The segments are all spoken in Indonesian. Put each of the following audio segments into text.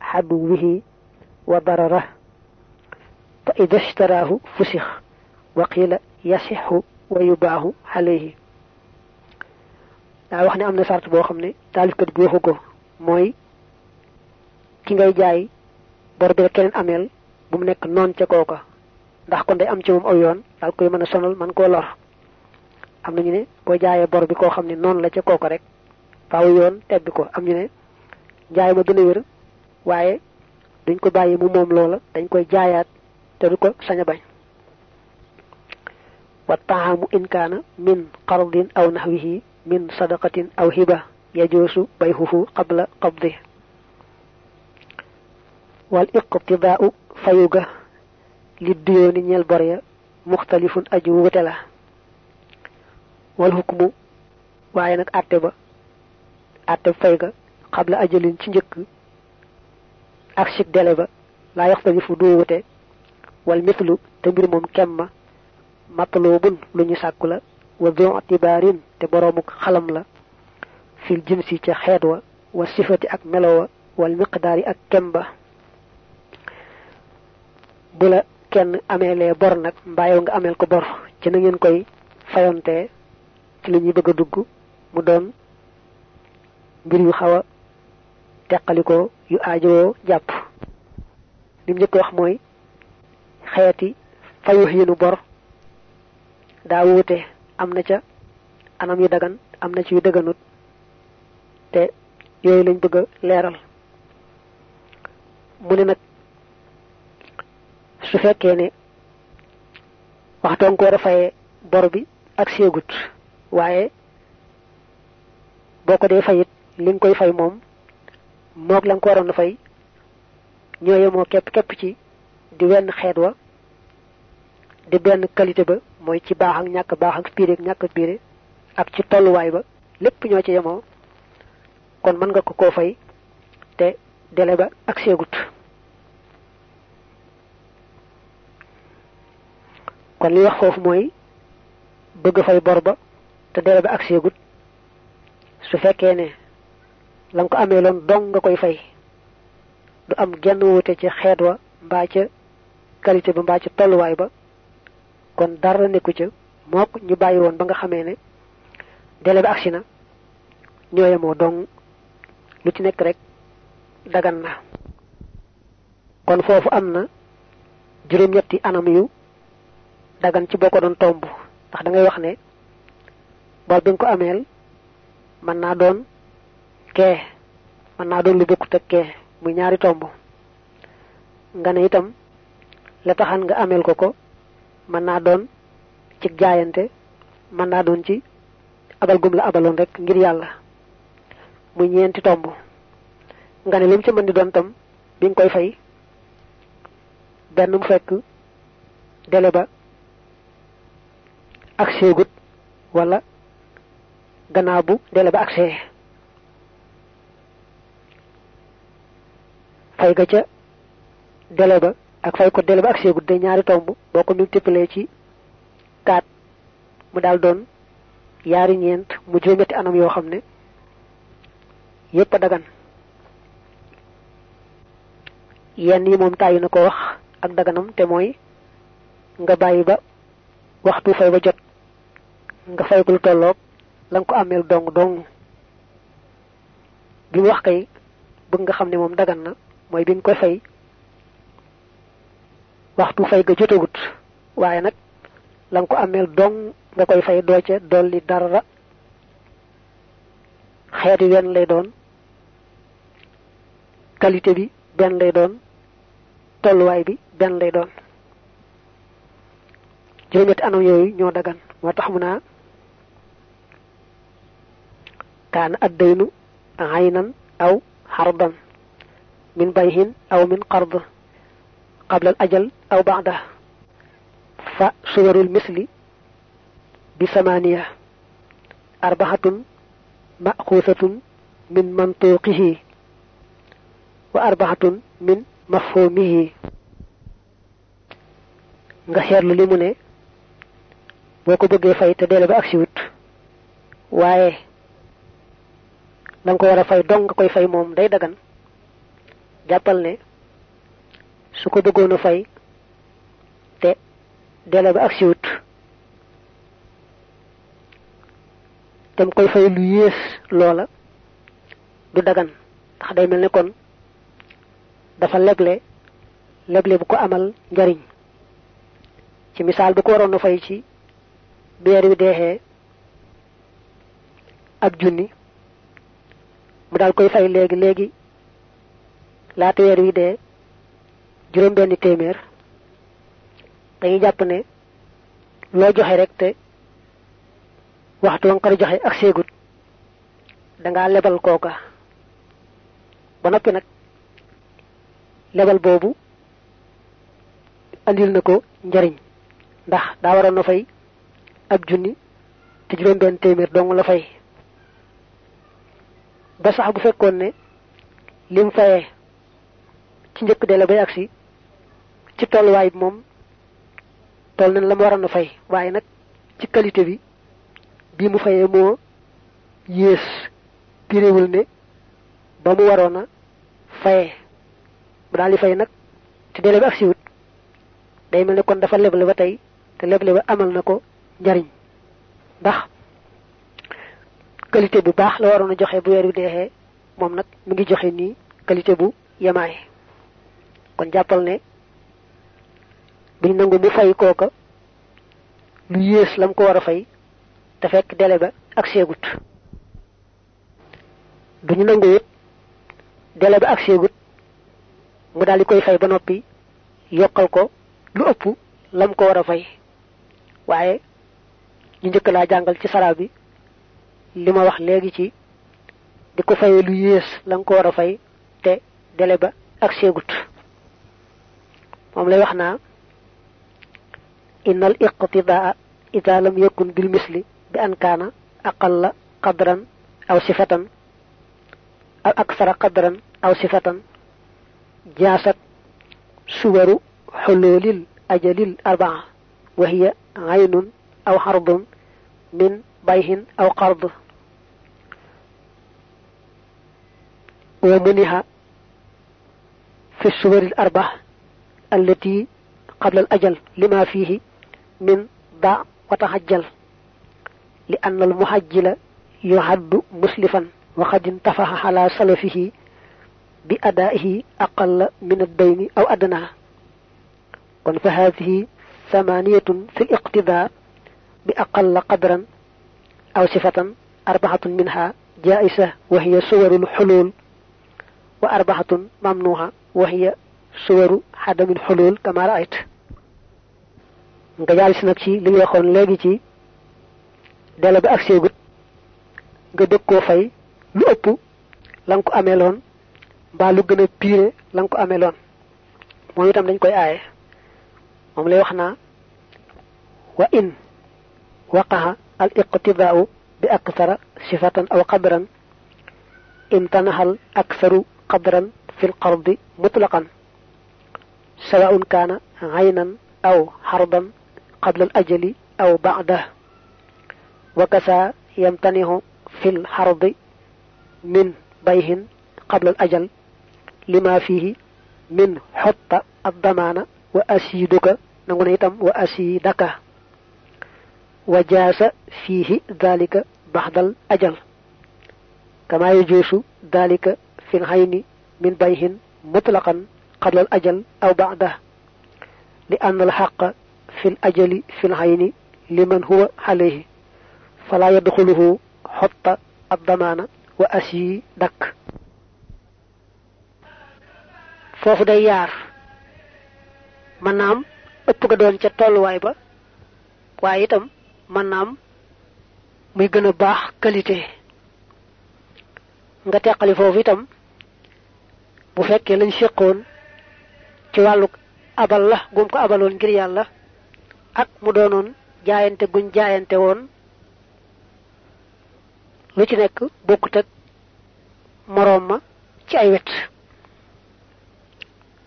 haduwihi wa dararah fa idha ishtarahu fusikh wa qila yasihhu wa yubahu alayhi daa wax ne am na sart boo xam ne taalifkat bi waxu ko mooy ki ngay jaay bor bi keneen ameel bu mu nekk noon ca kooka ndax kon day am ci moom aw yoon daal koy mën a sonal man koo lor am nañu ne boo jaayee bor bi koo xam ne noonu la ca kooka rek faaw yoon tebbi ko am ñu ne jaay ma gën a wér waaye duñ ko bàyyi mu moom loola dañ koy jaayaat te du ko sañ a bañ. Wa taamu in kaana min qardin aw nahwihi min sadaqatin aw hiba yajoosu bayhuhu qabla qabdi. Wal iqtidaa'u fayuga li duyooni ñeel bor ya muxtalifun aju wute la. Wal hukmu waaye nag àtte ba àtte fay ga xabla ajalin ci njëkk ak sik dele ba laa yaxtalifu du wute. Wal mithlu te mbir moom kemma matlubun lu ñu sàkku la. Wa te boroomuk xalam la. Fil jinsi ca xeet wa wa sifati ak melo wa wal miqdaari ak kemba bu la kenn ameelee bor nag mbaayow nga ameel ko bor ci na ngeen koy fayontee ci la ñuy bëgg a dugg mu doon mbir yu xaw a yu aajowoo jàpp lim njëkk wax mooy xeeti fayu xiinu bor daa wuute am na ca anam yu dagan am na ci yu dëgganut te yooyu lañ bëgg a leeral. Mu ne nag su fekkee ne waxtoon ko war fayee bor bi ak seegut waaye boo ko dee fayit li nga koy fay moom moog la ko waroon a fay ñoo yemoo képp képp ci di wenn xeet wa di benn qualité ba mooy ci baax ak ñàkk baax ak piire ak ñàkk piire ak ci tolluwaay ba lépp ñoo ci yemoo. Kon mën nga ko koo fay te délai ba ak seegut kon li wax foofu mooy bëgg fay bor ba te délai ba ak seegut su fekkee ne la nga ko amee loon dong nga koy fay. Du am genn wuute ci xeet wa mbaa ca qualité ba ca tolluwaay ba. Kon dara nekku ca. Mook ñu bàyyi woon ba nga xamee ne délai ba na. Yemoo dong. Lu ci nekk rek dagan na. Kon foofu am na juróom-ñetti anam yu dagan ci boo ko doon tomb. Ndax da ngay wax ne bor bi ko ameel mën naa doon kee mën naa doon lu bokkut ak kee ñaari tomb nga ne itam la taxan nga ameel ko ko mën naa doon ci jaayante mën naa doon ci abal gum la abaloon rek ngir yàlla. Muy ñeenti tomb nga ne lu mu ci mën di doon tam bi nga koy fay. Benn mu fekk délai ba ak seegut wala gannaaw bu délai ba ak fay ga ca délai ba ak fay ko délai ba ak seegut day ñaari tomb boo ko multiplier ci kaat mu daal doon yaari ñeent mu juróom-ñetti anam yoo xam ne yépp dagan. Yenn yi moom tàyyi na ko wax ak daganam te mooy nga bàyyi ba waxtu fay ba jot nga fay ko lu tolloog la ko ameel dong dong. Bi wax kay bëgg nga xam ne moom dagan na mooy bi nga koy fay. Waxtu fay ga jotagut. Waaye nag la ko ameel dong nga koy fay doo ca dolli dara. Xeeti wenn lay doon. Qualité bi benn lay doon. Tolluwaay bi benn lay doon. Juróom-ñetti anam yooyu ñoo dagan. Moo tax mu naa kaana addaynu aynan aw xardan min bayhin aw min qard qabla al ajal aw baada fa suwarul misli bi samaniya arbaxatun maxuusatun min mantuqihi wa arbaxatun min mafhumihi nga seetlu li mu ne boo ko bëggee fay te dele ba agsi wut waaye la ko war a fay dong nga koy fay moom day dagan jàppal ne su ko bëggoon a fay te dele ba ak siwut dem koy fay lu yées loola du dagan. Ndax day mel ne kon dafa leble leble bu ko amal njariñ. Ci misaal bu ko waroon a fay ci beer wi deexee ab junni mu daal koy fay léegi léegi laata weer wi dee juróom benn téeméer dañuy jàpp ne loo joxe rek te waxtu wa nga joxe ak seegut dangaa lebal kooka. Ba noppi nag lebal boobu andil na ko njariñ ndax daa waroon na fay ab junni te juróom benn téeméer dong la fay. Ba sax bu fekkoon ne lim fayee ci njëkk de la bay agsi. ci tolluwaay bi moom toll nañ la mu waroon a fay. waaye nag ci qualité bi bii mu fayee ne ba mu waroon a fayee. bu daal di fay nag ci délai bi agsi wut. day mel kon dafa leble ba tey te ba amal na ko njariñ. ndax qualité bu baax la waroon a joxe bu weer wi deexee moom mu ngi qualité bu yemaay kon jàppal ne buñ nangu mu fay kooka lu yées lam ko war a fay te fekk délai ba ak seegut duñu nangu it délai ba ak seegut mu daal di koy fay ba noppi yokkal ko lu ëpp lam ko war a fay. Waaye ñu njëkk laa jàngal ci sara bi li ma wax léegi ci di ko fayee lu yées la ko war fay te délai ba ak seegut moom lay wax naa innal iqtidaa ida lam yakun bil misli bi an kaana aqalla qadran aw sifatan aw aksara qadran aw sifatan jaasat suwaru xululil ajalil arbaa wa hiya aynun aw xardun min bayhin aw qard ومنها في الصور الأربع التي قبل الأجل لما فيه من ضع وتحجل لأن المحجل يعد مسلفا وقد انتفح على سلفه بأدائه أقل من الدين أو أدنى. كن فهذه ثمانية في الاقتداء بأقل قدرا أو صفة أربعة منها جائزة وهي صور الحلول وأربعة ممنوعة وهي صور عدم الحلول كما رأيت nga jaal si nag ci li ñu waxoon léegi ci dela bi ak seegut nga dëkk koo fay lu ëpp la nga ko amee loon mbaa lu gën a pire la nga ko amee loon moom itam dañ koy aaye moom lay wax naa wa in waqaha al iqtidaau bi akthara sifatan aw qadran imtanaha al aktharu qadran fi al qardi mutlaqan سواء كان عينا أو حربا قبل الأجل أو بعده. وكسى يمتنع في الحرب من بيه قبل الأجل لما فيه من حط الضمان وأسيدك إتم وأسيدك. وجاز فيه ذلك بعد الأجل. كما يجوز ذلك في العين من بيه مطلقا. قبل الأجل أو بعده لأن الحق في الأجل في العين لمن هو عليه فلا يدخله حط الضمان وأسي دك فوف ديار منام أبقى دون جتول وايبا وايتم منام ميغن باح كاليتي nga teqali foofu itam ci wàllu abal la gum ko abaloon ngir yàlla. Ak mu doonoon jaayante guñ jaayante woon. Lu ci nekk bokkut ak moroom ma ci ay wet.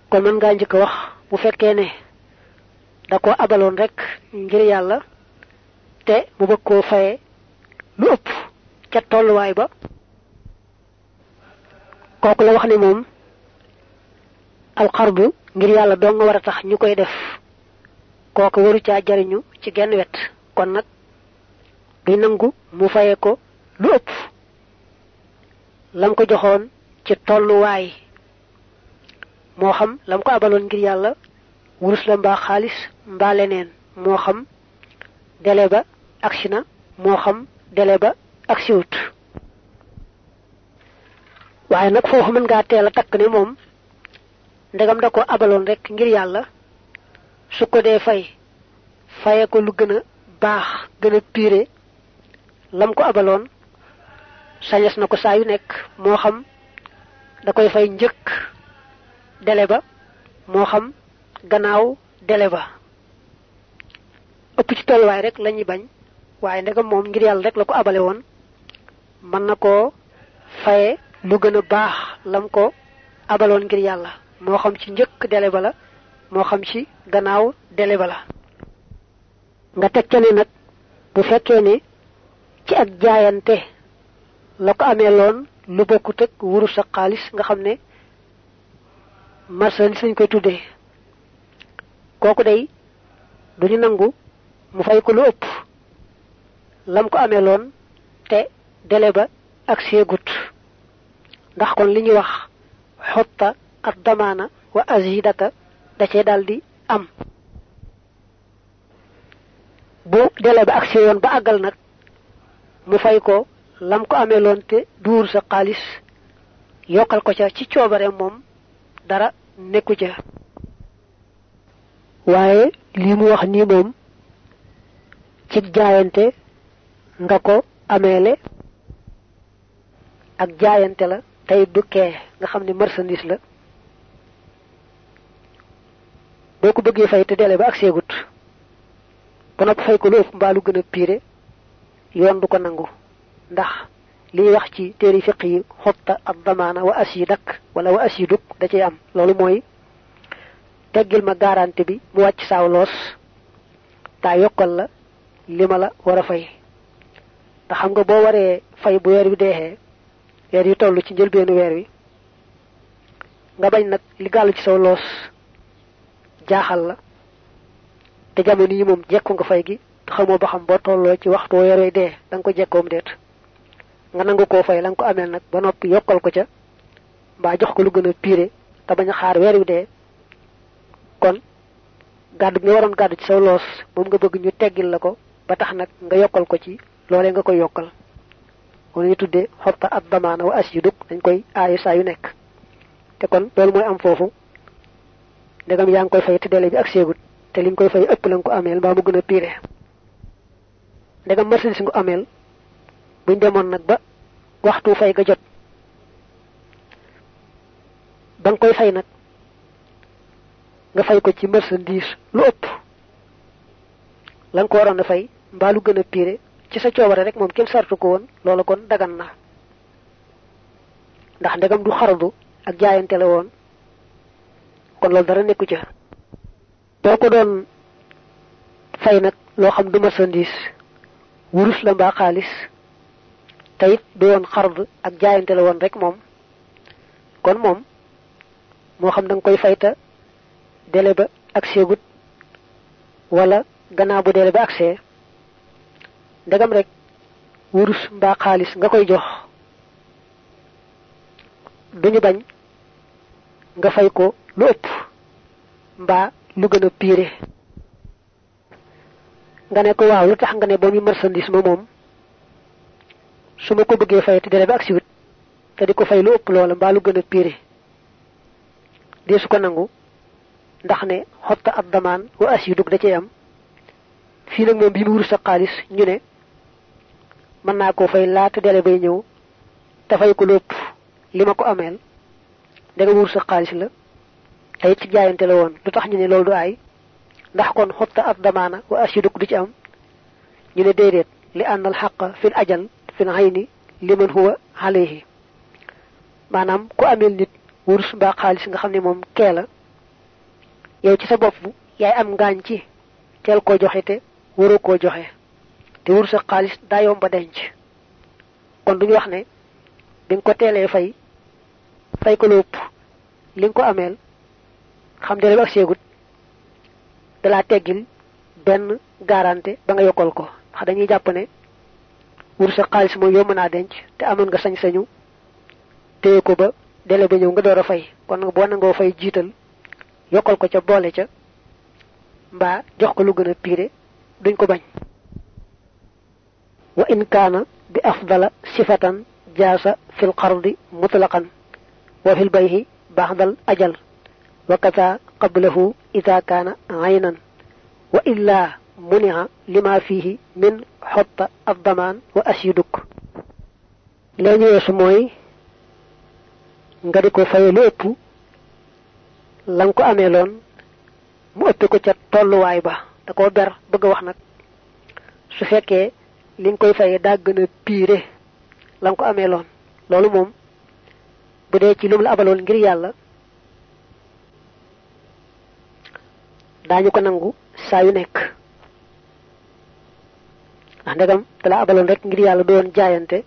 Kon mën ngaa njëkk wax bu fekkee ne da ko abaloon rek ngir yàlla te mu bëgg koo lu ëpp ca tolluwaay ba. Kooku la wax ne moom alxarbu ngir yàlla doo nga war a tax ñu def. Kooku waru caa jariñu ci genn wet. Kon nag duy nangu mu faye ko lu ëpp lam ko joxoon ci tolluwaay. Moo xam lam ko abaloon ngir yàlla wurus la mbaa xaalis mbaa leneen. Moo xam dele ba agsi na moo xam dele ba agsiwut. Waaye nag foofu mën ngaa teel a takk ne ndegam da ko abaloon rek ngir yàlla su ko dee fay faye ko lu gën a baax piire lam ko abaloon sañes na ko saa yu nekk moo xam da koy fay njëkk dele ba moo xam gannaaw dele ba. Ëpp ci tolluwaay rek lañuy bañ waaye ndegam moom ngir yàlla rek la lu gën a lam ko abaloon ngir moo xam ci njëkk dele ba la moo xam ci gannaaw dele ba la nga teg ca ne nag bu fekkee ne ci ak jaayante la ko amee loon lu bokkut ak wuru sa xaalis nga xam ne marchandise lañ koy tuddee. Kooku day duñu nangu mu fay ko lu ëpp lam ko amee loon te dele ba ak seegut. Ndax kon li ñuy wax xotta ak damaana wa azidaka da cee daldi am. Bu dele ba ak yoon ba àggal nag mu fay ko lam ko amee loon te duur sa xaalis yokkal ko ci coobare moom dara nekku ca. Waaye lii mu wax nii moom ci jaayante nga ko ameele ak jaayante la tey du nga xam ne marchandise la boo ko bëggee fay te dele ba ak seegut. ba nopp fay ko lu ëpp mbaa lu gën a piire yoon du ko nangu. ndax liy wax ci téeri fiq yi xotta ak damaana wa asidak wala wa asiduk da cay am. loolu mooy teggil ma garanti bi mu wàcc saaw loos taa yokkal la li ma la war a fay. ndax xam nga boo waree fay bu weer wi deexee weer yi toll ci njëlbeenu weer wi nga bañ nag li gàllu ci saw loos jaaxal la. Te jamono yi moom jekku nga fay gi. Xamoo ba xam boo tolloo ci waxtu wi dee da nga ko jekkoom deet nga nangu koo fay la ko ameel nag ba noppi yokkal ko ca mbaa jox ko lu gën a piire te bañ xaar weer kon gàddu nga waroon gàddu ci saw loos moom nga bëgg ñu teggil la ko ba tax nag nga yokkal ko ci loolee nga koy yokkal. Wala ñu tuddee damaana wa as dañ koy aayu saa yu nekk. Te kon loolu mooy am foofu ndegam yaa ngi koy fay délai bi ak seegut te li koy fay ëpp la ko ameel mbaa mu gën a piire ndegam marchandise nga ameel buñ demoon nag ba waxtu fay ga jot ba koy fay nag nga fay ko ci marchandise lu ëpp. Ko fay mbaa lu gën a piire ci sa coobare rek moom kenn sartu ko woon loola kon dagan na. Ndax ndegam du xaradu ak jaayante la woon kon loolu dara nekku ca. Boo ko doon fay nag loo xam du marchandise wurus la mbaa xaalis te it du xard ak jaayante la rek moom. Kon moom moo xam da koy fayta délai ba ak seegut wala gannaaw bu délai ba ak see ndegam rek wurus mbaa xaalis nga koy jox. Duñu bañ nga fay ko lu ëpp lu nga ne ko waaw lu tax nga ne ba muy marchandise ma moom? Su ma ko bëggee fay te délai ba ak siwut te di ko fay lu ëpp loola mbaa lu gën a piire dee su ko nangu ndax ne xotta ab damaan wa as yu dug da cee am. Fii nag moom bi mu wurus sa xaalis ñu ne mën naa fay laata délai bay ñëw te fay ko li ma ko ameel. Da nga sa xaalis la it ci jaayante la woon. Lu tax ñu ne loolu du aay ndax kon xotta ab damaana wa as yu dug du ci am? Ñu ne déedéet. Li àndal xaq fil ajal fil ayni liman huwa alayhi. Maanaam ku ameel nit wurus mbaa xaalis nga xam ne moom kee la yow ci sa bopp yaay am ngaañ ci teel koo joxe te waroo koo joxe. Te wurus ak xaalis daa yomba denc. Kon wax ne bi nga ko teelee fay fay ko lopp li ko amel xam dele ak segut dala teggil ben garanté ba nga yokol ko. Wax dañuy japp ne wur sa xaalis mo yomb naa denc te amon nga sañ-sañu téye ko ba dele ba ñëw nga door fay. Kon fay yokkal ko ca ca jox ko lu duñ ko bañ. Wa in bi afdala sifatan jaasa fil qardi mutlaqan wa fil bayhi ba'dal ajal idha kana aynan wa illa muni'a lima fihi min xotta ad-daman wa asyiduk lañu yesu moy nga di ko fay lu ëpp lang ko amee loon mu ëpp ko ca tolluwaay ba. Da koo ber bëgg wax su li ko bu ci ngir daañu ko nangu saa yu nekk. Ndax ndegam da la abaloon rek ngir yàlla doon jaayante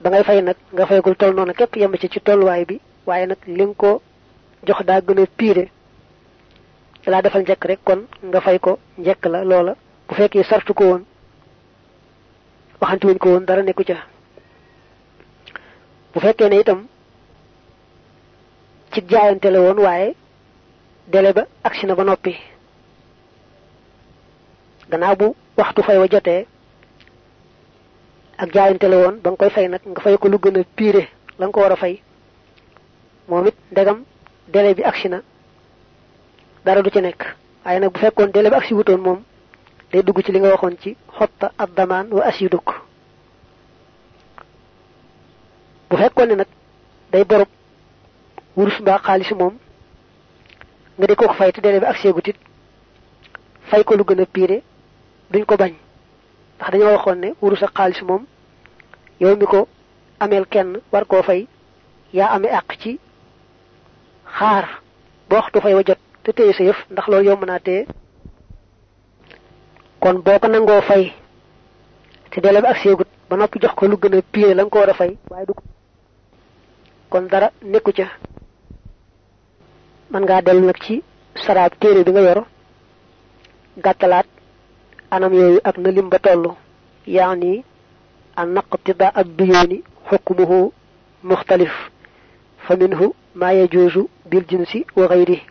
ba ngay fay nag nga faygul toll noonu képp yem ci ci tolluwaay bi waaye nag li ko jox daa gën a piire. Dalaa defal njëkk rek kon nga fay ko njëkk la loola. Bu fekkee sartu ko woon waxanti wuñ ko woon dara nekku ca. Bu fekkee ne itam ci jaayante la woon waaye dele ba agsi na ba noppi? Gannaaw bu waxtu fay wa jotee ak jaayante la woon ba nga koy fay nag nga fay ko lu gën a piire la nga ko war a fay. Moom it ndegam délai bi agsi na dara du ci nekk. Waaye nag bu fekkoon délai wutoon moom day dugg ci li nga waxoon ci xotta ab damaan wa asiduk bu fekkoon ne nag day borub wurus mbaa xaalis moom nga di ko fay te délai bi gutit fay ko lu gën a duñ ko bañ. Ndax dañoo waxoon ne wurus ak xaalis moom yow mi ko ameel kenn war koo fay yaa amee àq ci xaar ba waxtu fay wa jot te téye sa yëf ndax loolu yomb naa téye. Kon boo ko nangoo fay te dele bi ak seegut ba noppi jox ko lu gën a pire la nga ko war a fay waaye du kon dara nekku ca man nga delu nak ci saraab téré bi nga yor gàttalaat anam yoyu ak na lim ba toll yaani an naqtida ab biyooni xukmuhu muxtalif fa minhu ma yajuzu bil jinsi wa ghayrihi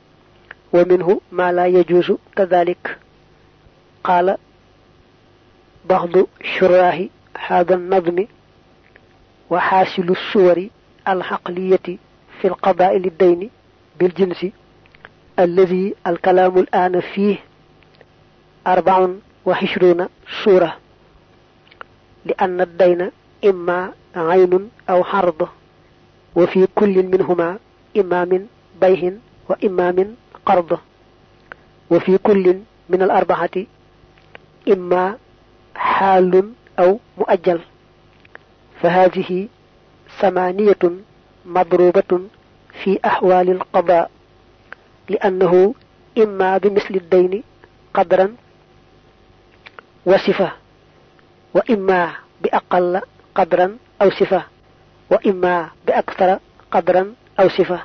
wa minhu ma la yajuusu kadalik qaala بعض شراه هذا النظم وحاصل الصور العقلية في القضاء للدين بالجنس الذي الكلام الآن فيه أربع وعشرون سورة لأن الدين إما عين أو حرض وفي كل منهما إما من بيه وإما من قرض وفي كل من الأربعة إما حال أو مؤجل. فهذه ثمانية مضروبة في أحوال القضاء لأنه إما بمثل الدين قدرا وصفة وإما بأقل قدرا أو صفة وإما بأكثر قدرا أو صفة.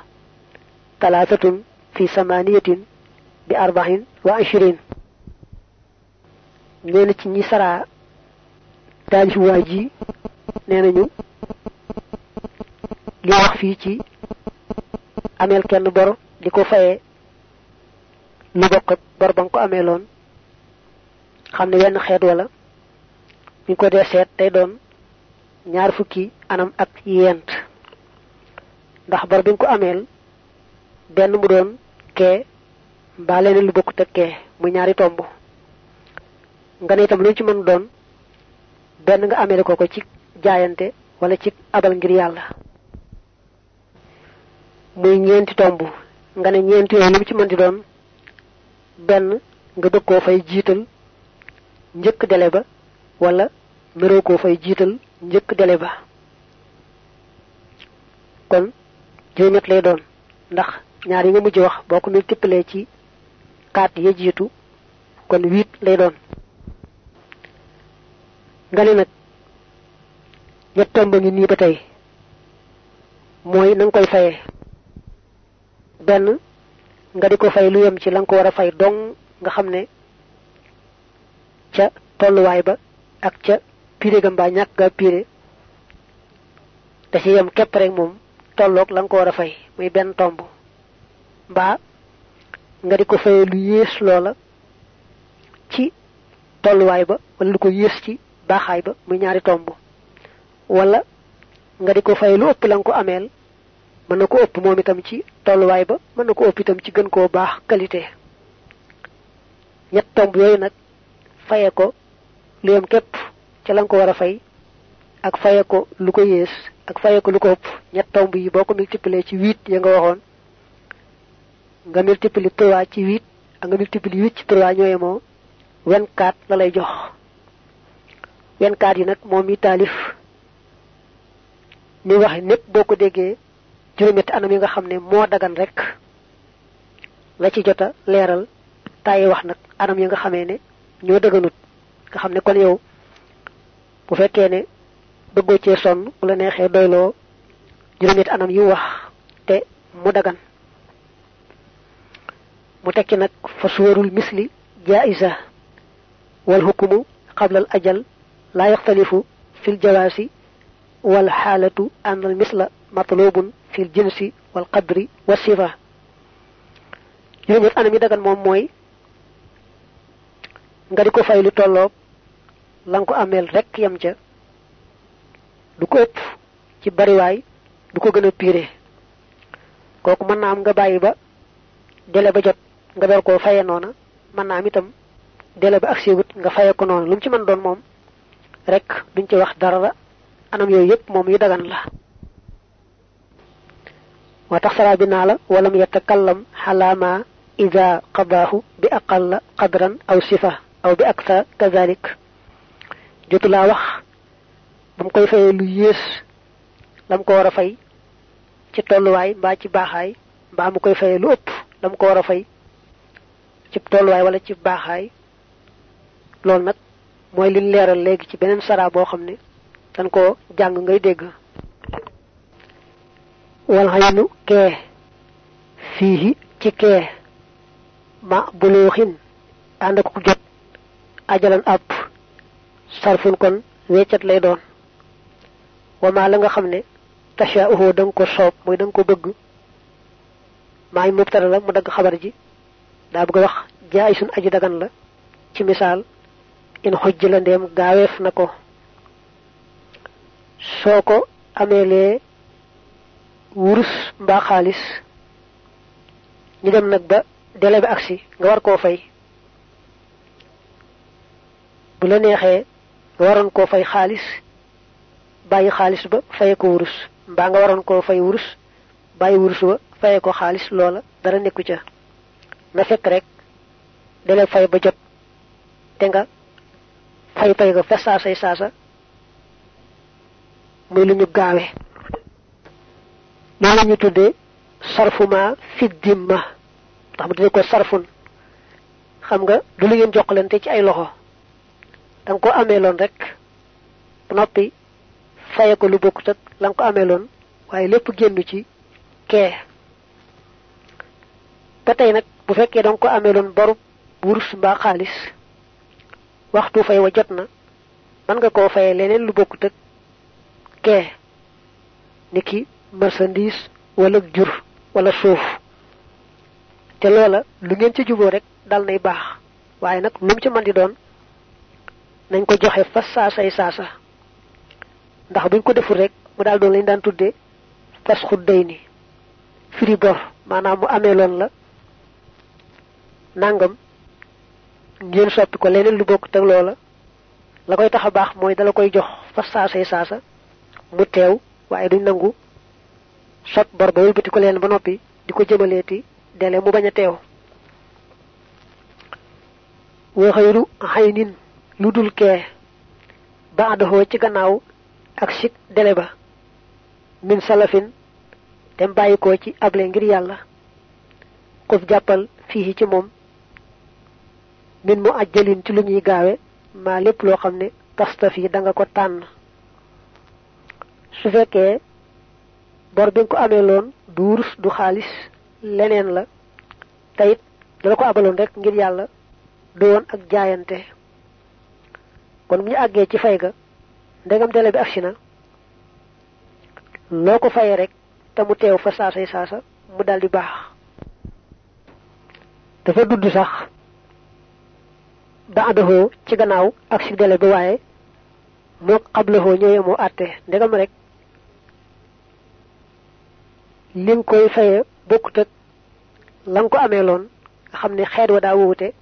ثلاثة في ثمانية بأربع وعشرين. waa ji nee nañu li wax fii ci ameel kenn bor di ko fayee. Lu bokk bor ba nga ko amee loon xam ne wenn xeet wala. Ñu ko dee seet tey doon ñaar fukki anam ak yent ndax bor bi ko ameel benn mu doon kee mbaa leneen lu bokk teg kee mu ñaari tomb. Nga ne itam lu ci mën doon benn nga ko ko ci jaayante wala ci abal ngir yàlla muy ñeenti tomb nga ne ñeenti yooyu lu ci mën di doon. Benn nga bëgg koo fay jiital njëkk dele ba wala naroo koo fay jiital njëkk dele ba. Kon juróomet lay doon. Ndax ñaar yi nga mujj wax boo ko multiplier ci quatre ya jiitu kon huit lay doon. Nga ne nag ñett tomb ngi nii ba tey. Mooy na nga koy fayee benn nga di ko fay lu yem ci la nga ko war a fay dong nga xam ne ca tolluwaay ba ak ca piré ga mbaa ñàkk ga piré da ci yem képp rek moom tolloog la ko war a fay muy benn tomb. Mbaa nga di ko fayee lu yées loola ci tolluwaay ba wala lu ko yées ci baaxaay ba muy ñaari tomb. Wala nga di ko fay lu ëpp la ko ameel mën na ko ëpp moom itam ci tolluwaay ba mën na ko ëpp itam ci gën koo baax qualité. Ñett tomb yooyu nag ko lu yem képp ca la nga ko war a fay ak faye ko lu ko yées ak faye ko lu ko ëpp. Ñett tomb yi boo ko multiplier ci huit ya nga waxoon nga multiplier trois ci huit nga multiplier huit ci trois ñooye moo vingt-quatre la lay jox. Vingt-quatre yi nag moom mi taalif. Ni népp boo ko déggee juróom-ñetti anam yi nga xam ne moo dagan rek la ci jota leeral tàyyi wax nag anam yi nga xamee ne ñoo dëgganut nga xam ne kon yow bu fekkee ne bëggoo cee sonn bu la neexee doyloo juróom-ñetti anam yu wax te mu dagan. mu tekki nag fa suwarul misli jaiza wal hukmu qabla al ajal la yaxtalifu fi ljawaasi wal xaalatu an al misla matlubun fi l jinsi wal qadri wa sifa. Juróom-ñett anam yi dagan moom mooy nga di ko fay lu rek yam ca. Du ko ëpp ci bariwaay du ko gën a piire kooku mën naa am nga bàyyi ba dele ba jot nga door koo faye noona rek duñ ci wax dara anam yooyu yépp moom moo tax saraa bi naa la walam yatakallam xalaama ida qadaahu bi aqalla qadran aw sifa aw bi aksa kazalik. Jotu laa wax ba mu koy fayee lu yées lam ko war a fay ci tolluwaay mbaa ci baaxaay mbaa mu koy fayee lu ëpp lam ko war a fay ci tolluwaay wala ci baaxaay. Loolu nag mooy liñ leeral léegi ci beneen saraa boo xam ne dañ ko jàng ngay dégg wal xaynu kee fii ci kee ma buluuxin ànd ak jot. Ajalan àpp sarfun kon weccat lay doon. Wama la nga xam ne nga ko soob mooy da ko bëgg. Maay mubtada la mu dagg xabar ji. Daa bëgg wax sun aji dagan la. Ci misaal in xojj la ndeem gaaweef na ko. Soo ko ameelee wurus mbaa xaalis. Ñu dem nag ba délai bi agsi nga war koo fay. Bu la neexee nga waroon koo fay xaalis bàyyi xaalis ba faye ko wurus. Mbaa nga waroon koo fay wurus bàyyi wurus ba faye ko xaalis loola dara nekku ca. Na fekk rek délai fay ba jot te nga fay pay ga fa saasay saasa muy lu ñu gaawe loolu la ñu tuddee sarfuma fi dimma. ndax mu tuddee ko sarfun. xam nga du lu ngeen jokkalante ci ay loxo. da nga ko amee loon rek ba noppi faye ko lu bokkut ak la nga ko amee loon waaye lépp génn ci kee. Ba tey bu fekkee da ko amee loon boru wurus mbaa xaalis waxtu fay wa mën nga koo fayee leneen lu bokkut ak kee. Ni ki marchandise wala jur wala suuf. Te loola lu ngeen ci juboo rek dal nay baax. Waaye nag lu mu ci mën di doon nañ ko joxe fa saasa. Ndax buñ ko deful rek mu daal doon lañ daan tuddee fas xudday ni firi bor maanaam mu amee loon la nangam ngeen soppi ko leneen lu bokk teg loola. La koy tax a baax mooy dala koy jox fa saasay saasa mu teew waaye duñ nangu sot bor ba wëlbati ko leen ba noppi di ko jëmaleeti dele mu bañ a teew. Wa xayru xaynin lu dul kee ba àddaxoo ci gannaaw ak sik dele ba min salafin dem bàyyi ko ci able ngir yàlla. Xuf jàppal fii ci moom min mu ajjalin ci lu ñuy gaawe maa lépp loo xam ne ko tànn. Su fekkee bor ko amee loon du wurus du xaalis leneen la. Tayit dala ko abaloon rek ngir yàlla du woon ak jaayante. Kon bu ñu àggee ci fay ga ndegam dele bi agsi na loo ko fayee rek te mu teew fa saasay saasa mu daldi baax. Dafa dudd sax ba àddahoo ci gannaaw ak si bi waaye moo xablahoo àtte. Ndegam rek li nga koy faye bokkut ak la nga ko amee loon nga ne wa daa wuute.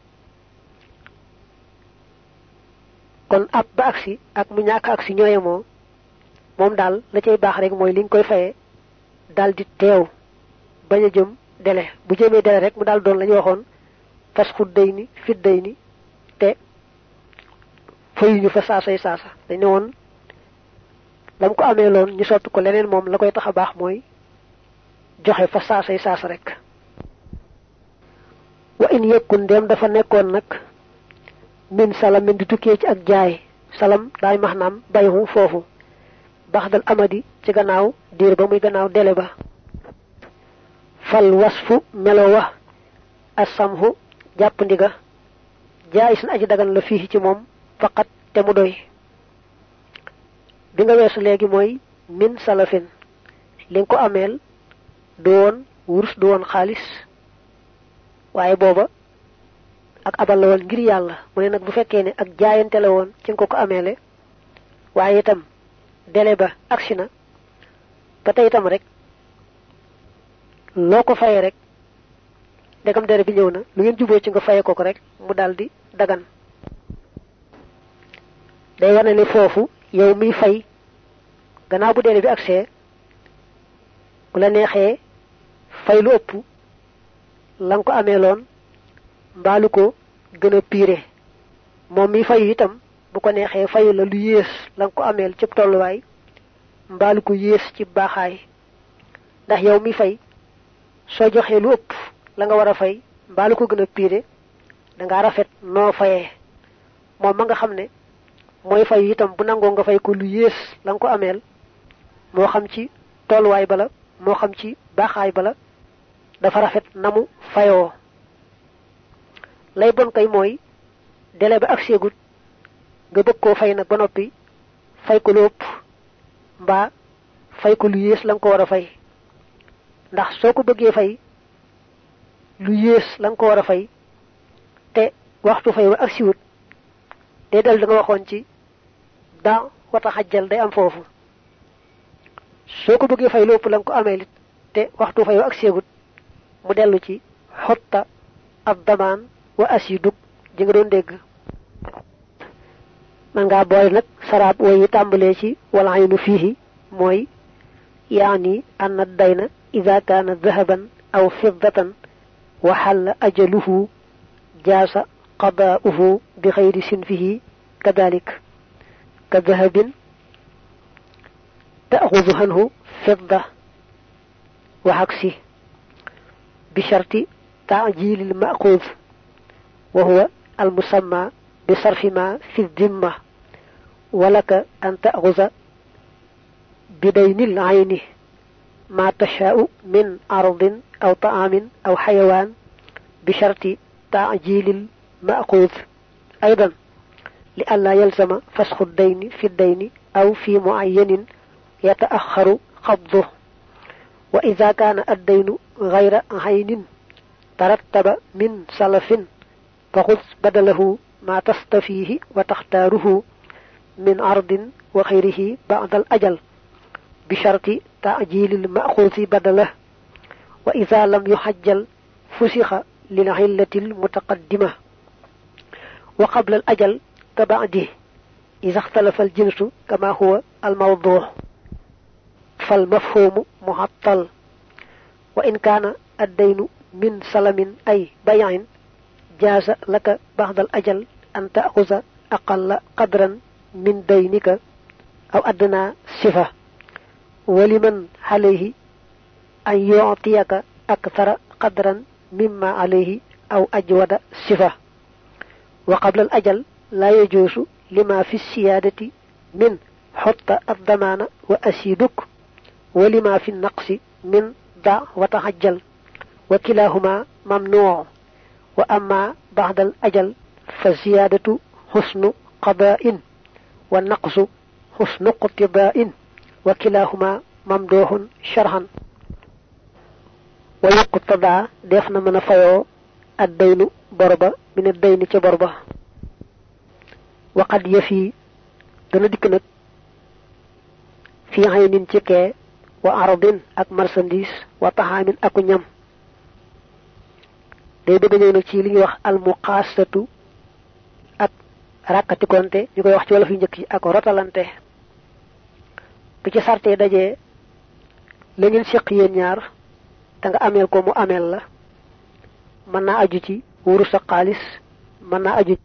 Kon ab ba agsi ak mu ñàkk agsi ñooye moo moom daal la cay baax rek mooy li nga koy faye daal di teew bañ a jëm dele bu jëmee dele rek mu daal doon la ñu waxoon te fayuñu fa saasay saasa. Dañ ne woon lam ko amee loon ñu soppi ko leneen moom la koy joxe fa saasay saasa rek. Wa in yëkkun dem dafa nekkoon nag min salam min di tukkee ci ak jaay. Salam daay max naam bayhu foofu. Baxdal amadi ci gannaaw diir ba muy gannaaw dele ba. Fal wasfu melo asamhu jàpp ndiga. Jaay sun aji dagan la fii ci moom faqat te mu doy. Bi nga weesu léegi mooy min salafin. Li nga ko ameel du woon wurus du woon xaalis. Waaye booba ak abal la woon ngir yàlla. Mu ne nag bu fekkee ne ak jaayante la woon ci ko ko ameele waaye itam dele ba agsi na ba tey itam rek loo ko faye rek ndegam dere bi ñëw na lu ngeen ci nga ko ko rek mu daldi dagan. Day wane ne foofu yow miy fay gannaaw bu dele bi agsee bu la fay lu ëpp la nga ko amee loon mbaalu ko gën a piire. moom mi fayu itam bu ko neexee fayu la lu yées la nga ko ameel ci tolluwaay mbaalu ko yées ci baaxaay. ndax yow mi fay soo joxee lu ëpp la nga war a fay mbaalu ko gën a piire danga rafet noo fayee. moom ma nga xam ne mooy fayu itam bu nangoo nga fay ko lu yées nga ko ameel moo xam ci tolluwaay bala moo xam ci baaxaay bala dafa rafet namu fayoo. Lay bon kay mooy délai ba ak nga bëgg koo fay nag ba noppi fay ko ëpp mbaa fay ko lu yées la nga ko war a fay. Ndax soo ko bëggee fay lu yées la nga ko war a fay te waxtu fay wa ak siwut day dal da nga waxoon ci da wata xajjal day am foofu. Soo ko bëggee fay ëpp la nga ko amee te waxtu fay wa ak mu dellu ci xotta ab damaan wa asiduk ji nga doon dégg man ngaa boole nag saraab way yi tàmbalee ci wala aynu fiihi mooy yaani anna dayna ida kaana dahaban aw fiddatan wa xalla ajaluhu jaasa qadaa'uhu bi xayri sinfihi kadalik ka dahabin anhu fidda wa aksi bi sharti taajili lmaxuud wa huwa almusamma bi sarfi ma fi dimma walaka an taaxuda bidaynil ayni ma tashaau min ardin aw taamin aw xayawaan bi sharti taajili lmaxuud aydan li alla yalzama fasxu dayni fi ida kaana addaynu gayra aynin tarattaba min salafin فخذ بدله ما تستفيه وتختاره من عرض وخيره بعد الأجل بشرط تعجيل المأخوذ بدله. وإذا لم يحجل فسخ للعلة المتقدمة. وقبل الأجل كبعده إذا اختلف الجنس كما هو الموضوع. فالمفهوم معطل. وإن كان الدين من سلم أي بيع جاز لك بعد الأجل أن تأخذ أقل قدرا من دينك أو أدنى صفة. ولمن عليه أن يعطيك أكثر قدرا مما عليه أو أجود صفة. وقبل الأجل لا يجوز لما في السيادة من حط الضمان وأسيدك ولما في النقص من ضع وتعجل وكلاهما ممنوع. وأما بعد الأجل فالزيادة حسن قضاء والنقص حسن قطباء وكلاهما ممدوح شرحا. ويقتضى دفن من فيو الدين بربا من الدين بربا وقد يفي fi haynin ci ke wa arabin ak marchandise wa tahamin ak ñam. Day bëgg ñëw ci li ñuy wax al muqasatu ak rakati konté ñu koy wax ci wala fi ñëk ak rotalante. Bi ci sarté dajé la ngeen séq yeen ñaar da nga amel ko mu amel la man na aju ci wuru sa xaalis man na aju